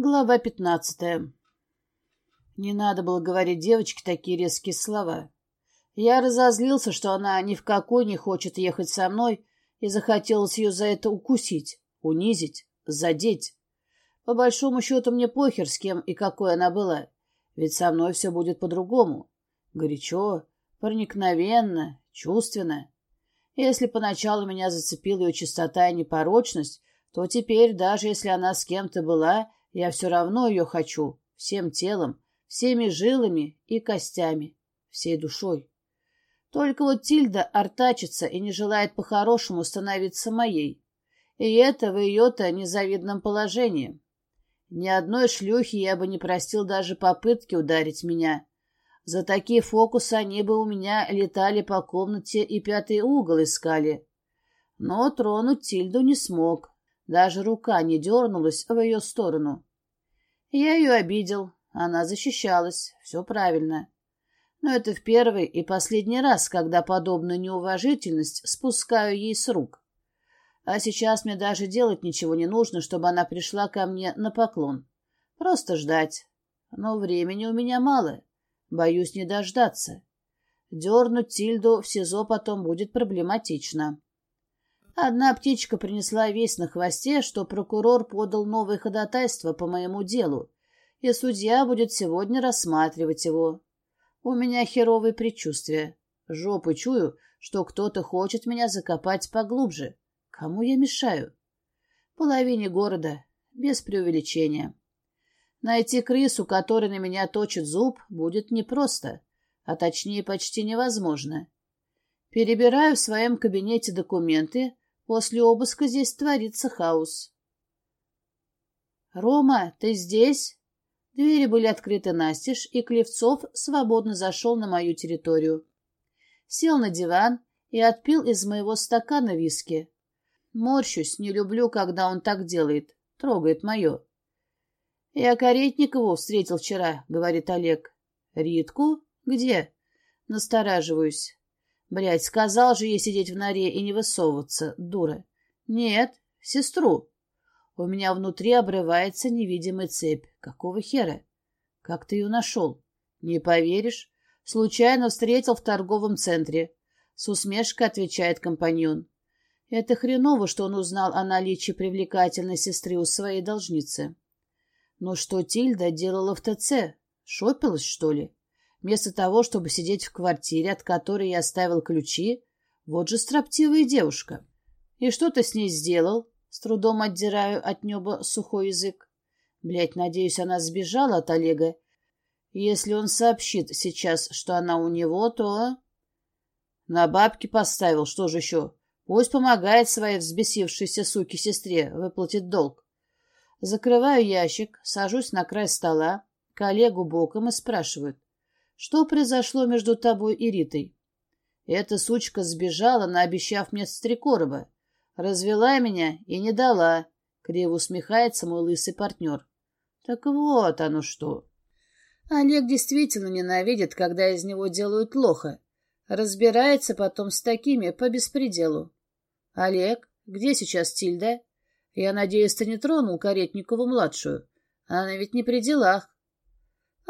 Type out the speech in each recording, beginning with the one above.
Глава пятнадцатая. Не надо было говорить девочке такие резкие слова. Я разозлился, что она ни в какой не хочет ехать со мной, и захотелось ее за это укусить, унизить, задеть. По большому счету мне похер, с кем и какой она была, ведь со мной все будет по-другому. Горячо, проникновенно, чувственно. Если поначалу меня зацепила ее чистота и непорочность, то теперь, даже если она с кем-то была, я все равно ее хочу, всем телом, всеми жилами и костями, всей душой. Только вот Тильда артачится и не желает по-хорошему становиться моей. И это в ее-то незавидном положении. Ни одной шлюхи я бы не простил даже попытки ударить меня. За такие фокусы они бы у меня летали по комнате и пятый угол искали. Но тронуть Тильду не смог, даже рука не дернулась в ее сторону. Я ее обидел, она защищалась, все правильно. Но это в первый и последний раз, когда подобную неуважительность спускаю ей с рук. А сейчас мне даже делать ничего не нужно, чтобы она пришла ко мне на поклон. Просто ждать. Но времени у меня мало. Боюсь не дождаться. Дернуть Тильду в СИЗО потом будет проблематично. Одна птичка принесла весть на хвосте, что прокурор подал новое ходатайство по моему делу, и судья будет сегодня рассматривать его. У меня херовые предчувствия. Жопу чую, что кто-то хочет меня закопать поглубже. Кому я мешаю? Половине города, без преувеличения. Найти крысу, которая на меня точит зуб, будет непросто, а точнее почти невозможно. Перебираю в своем кабинете документы, После обыска здесь творится хаос. «Рома, ты здесь?» Двери были открыты настежь, и Клевцов свободно зашел на мою территорию. Сел на диван и отпил из моего стакана виски. Морщусь, не люблю, когда он так делает, трогает мое. «Я Каретникову встретил вчера», — говорит Олег. «Ритку? Где?» Настораживаюсь. Блядь, сказал же ей сидеть в норе и не высовываться, дура. Нет, сестру. У меня внутри обрывается невидимая цепь. Какого хера? Как ты ее нашел? Не поверишь. Случайно встретил в торговом центре. С усмешкой отвечает компаньон. Это хреново, что он узнал о наличии привлекательной сестры у своей должницы. Но что Тильда делала в ТЦ? Шопилась, что ли? Вместо того, чтобы сидеть в квартире, от которой я оставил ключи, вот же строптивая девушка. И что ты с ней сделал? С трудом отдираю от неба сухой язык. Блять, надеюсь, она сбежала от Олега. Если он сообщит сейчас, что она у него, то... На бабки поставил, что же еще? Пусть помогает своей взбесившейся суке-сестре, выплатит долг. Закрываю ящик, сажусь на край стола, коллегу боком и спрашивают. Что произошло между тобой и Ритой? Эта сучка сбежала, наобещав мне стрекороба. Развела меня и не дала. Криво усмехается мой лысый партнер. Так вот оно что. Олег действительно ненавидит, когда из него делают плохо. Разбирается потом с такими по беспределу. Олег, где сейчас Тильда? Я надеюсь, ты не тронул Каретникову-младшую. Она ведь не при делах.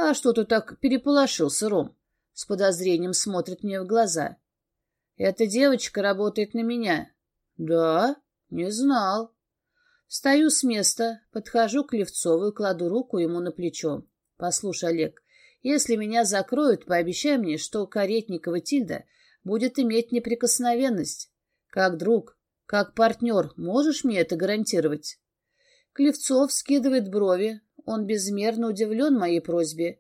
«А что ты так переполошился, Ром?» С подозрением смотрит мне в глаза. «Эта девочка работает на меня». «Да? Не знал». Встаю с места, подхожу к Левцову и кладу руку ему на плечо. «Послушай, Олег, если меня закроют, пообещай мне, что Каретникова Тильда будет иметь неприкосновенность. Как друг, как партнер, можешь мне это гарантировать?» Клевцов скидывает брови, он безмерно удивлен моей просьбе.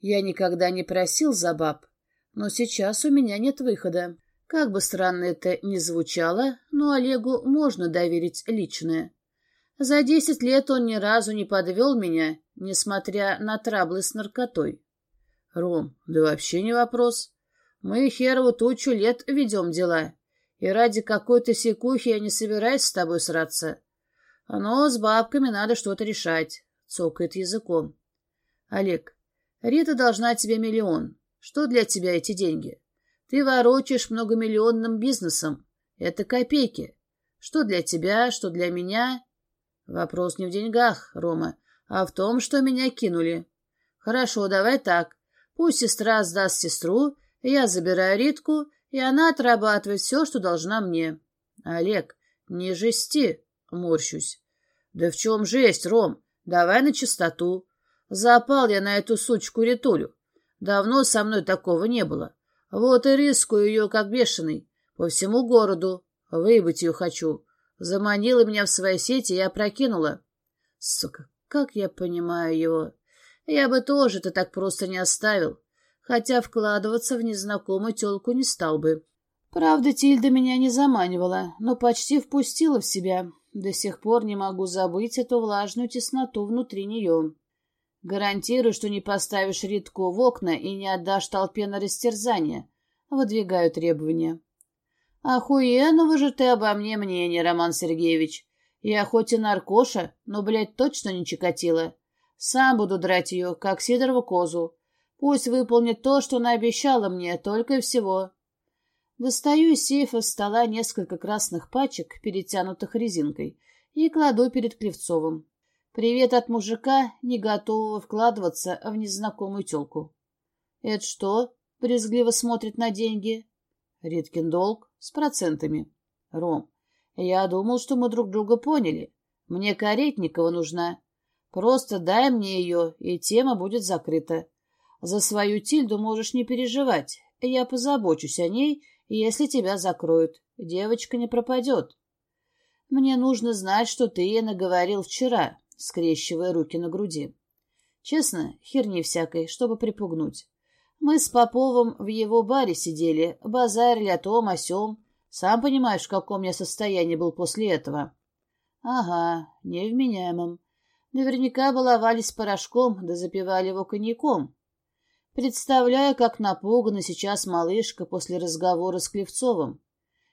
Я никогда не просил за баб, но сейчас у меня нет выхода. Как бы странно это ни звучало, но Олегу можно доверить личное. За десять лет он ни разу не подвел меня, несмотря на траблы с наркотой. Ром, да вообще не вопрос. Мы херову тучу лет ведем дела, и ради какой-то секухи я не собираюсь с тобой сраться. Но с бабками надо что-то решать цокает языком. Олег, Рита должна тебе миллион. Что для тебя эти деньги? Ты ворочаешь многомиллионным бизнесом. Это копейки. Что для тебя, что для меня? Вопрос не в деньгах, Рома. а в том, что меня кинули. Хорошо, давай так. Пусть сестра сдаст сестру, я забираю Ритку, и она отрабатывает все, что должна мне. Олег, не жести, морщусь. Да в чем жесть, Ром? Давай на чистоту. Запал я на эту сучку Ритулю. Давно со мной такого не было. Вот и рискую ее, как бешеный, по всему городу. Выебать ее хочу. Заманила меня в свои сети и опрокинула. Сука, как я понимаю его. Я бы тоже-то так просто не оставил, хотя вкладываться в незнакомую телку не стал бы. Правда, Тильда меня не заманивала, но почти впустила в себя. До сих пор не могу забыть эту влажную тесноту внутри нее. Гарантирую, что не поставишь Ритку в окна и не отдашь толпе на растерзание. Выдвигаю требования. Охуенного же ты обо мне мнение, Роман Сергеевич. Я хоть и наркоша, но, блядь, точно не чикатила. Сам буду драть ее, как Сидорову козу. Пусть выполнит то, что она обещала мне, только и всего. Достаю из сейфа стола несколько красных пачек, перетянутых резинкой, и кладу перед Клевцовым. Привет от мужика, не готового вкладываться в незнакомую телку. «Это что?» — брезгливо смотрит на деньги. «Риткин долг с процентами. Ром, я думал, что мы друг друга поняли. Мне Каретникова нужна. Просто дай мне ее, и тема будет закрыта. За свою Тильду можешь не переживать. Я позабочусь о ней, если тебя закроют. Девочка не пропадет. Мне нужно знать, что ты ей наговорил вчера, скрещивая руки на груди. Честно, херни всякой, чтобы припугнуть. Мы с Поповым в его баре сидели, базарили о том, о сём. Сам понимаешь, в каком я состоянии был после этого. Ага, невменяемым. Наверняка баловались порошком, да запивали его коньяком. Представляю, как напугана сейчас малышка после разговора с Клевцовым.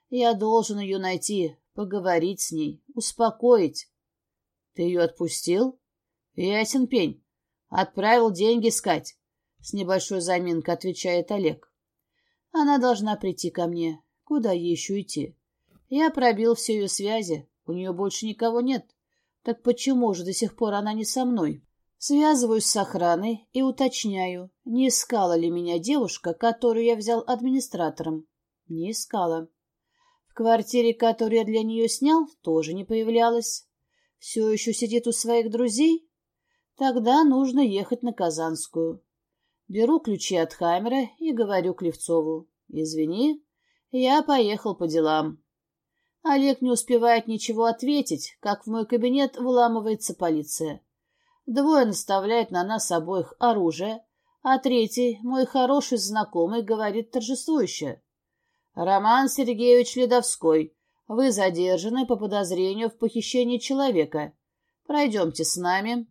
Я должен ее найти, поговорить с ней, успокоить. Ты ее отпустил? Ясен пень. Отправил деньги искать. С небольшой заминкой отвечает Олег. Она должна прийти ко мне. Куда ей еще идти? Я пробил все ее связи. У нее больше никого нет. Так почему же до сих пор она не со мной? Связываюсь с охраной и уточняю, не искала ли меня девушка, которую я взял администратором. Не искала. В квартире, которую я для нее снял, тоже не появлялась. Все еще сидит у своих друзей? Тогда нужно ехать на Казанскую. Беру ключи от Хаммера и говорю Клевцову. «Извини, я поехал по делам». Олег не успевает ничего ответить, как в мой кабинет вламывается полиция. Двое наставляют на нас обоих оружие, а третий, мой хороший знакомый, говорит торжествующе. «Роман Сергеевич Ледовской, вы задержаны по подозрению в похищении человека. Пройдемте с нами».